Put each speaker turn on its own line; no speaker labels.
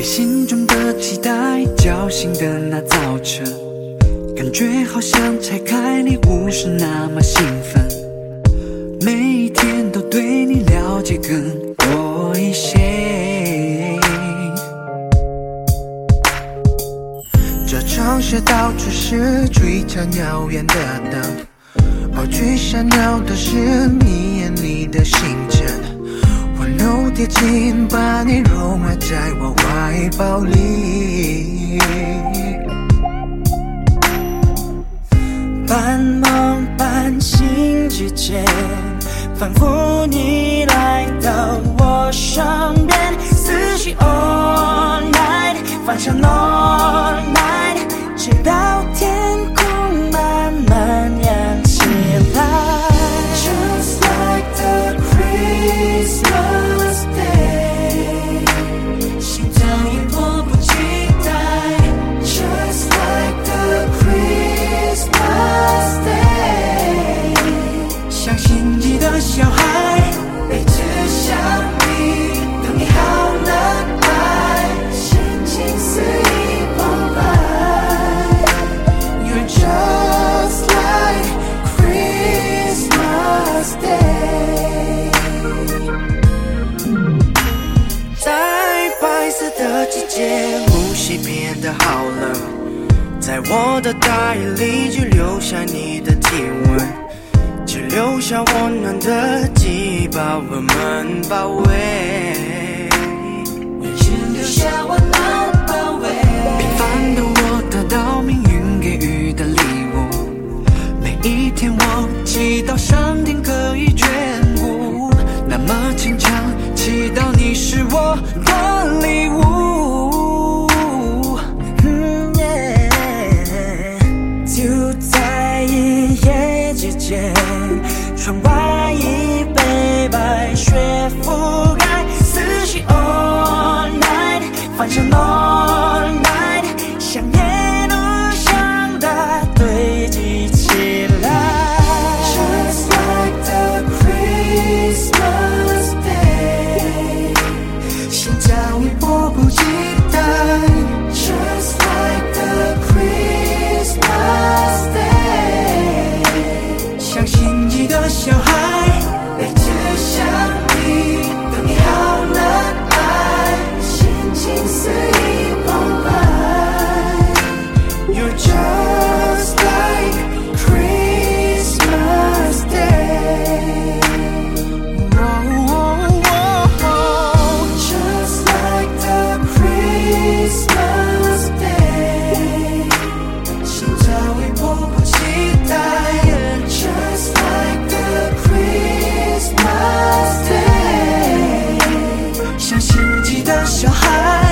被心中的期待叫醒的那早晨，感觉好像拆开礼物是那么兴奋，每一天都对你了解更多一些。
这城市到处是璀璨耀眼的灯，而最闪耀的是你眼里的星辰。温柔贴近，把你融化在我怀抱里。
半梦半醒之间，仿佛你来到我身边，思绪 all night，放上的季节，呼吸变得好冷，在我的大衣里只留下你的体温，只留下温暖的记忆把我们包围，雪覆盖，思绪
all night，幻想 all night，想念路想的堆积起来。Just like
the Christmas day，心跳已迫不及待。Just like the Christmas day，像心急的小孩。小孩。